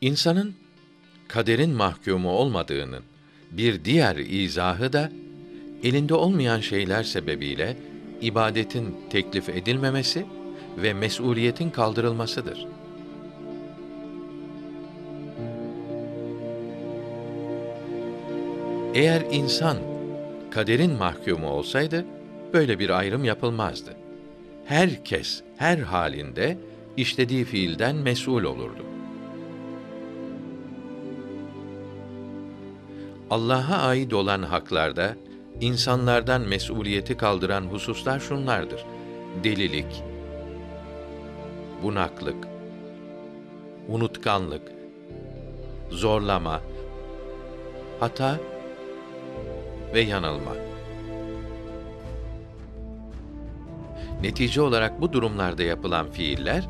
İnsanın kaderin mahkumu olmadığının bir diğer izahı da elinde olmayan şeyler sebebiyle ibadetin teklif edilmemesi ve mesuliyetin kaldırılmasıdır. Eğer insan kaderin mahkumu olsaydı böyle bir ayrım yapılmazdı. Herkes her halinde işlediği fiilden mesul olurdu. Allah'a ait olan haklarda insanlardan mesuliyeti kaldıran hususlar şunlardır: delilik, bunaklık, unutkanlık, zorlama, hata ve yanılma. Netice olarak bu durumlarda yapılan fiiller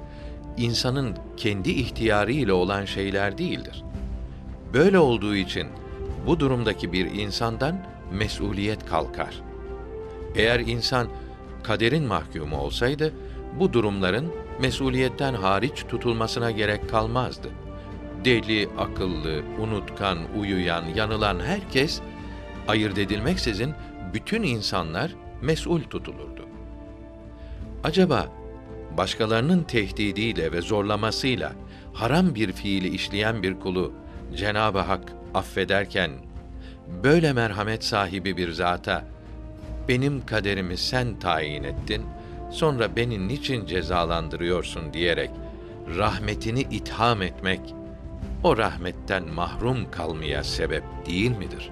insanın kendi ihtiyarı ile olan şeyler değildir. Böyle olduğu için bu durumdaki bir insandan mesuliyet kalkar. Eğer insan kaderin mahkumu olsaydı bu durumların mesuliyetten hariç tutulmasına gerek kalmazdı. Deli, akıllı, unutkan, uyuyan, yanılan herkes ayırt edilmeksizin bütün insanlar mesul tutulurdu. Acaba başkalarının tehdidiyle ve zorlamasıyla haram bir fiili işleyen bir kulu Cenab-ı Hak affederken böyle merhamet sahibi bir zata benim kaderimi sen tayin ettin, sonra beni niçin cezalandırıyorsun diyerek rahmetini itham etmek o rahmetten mahrum kalmaya sebep değil midir?'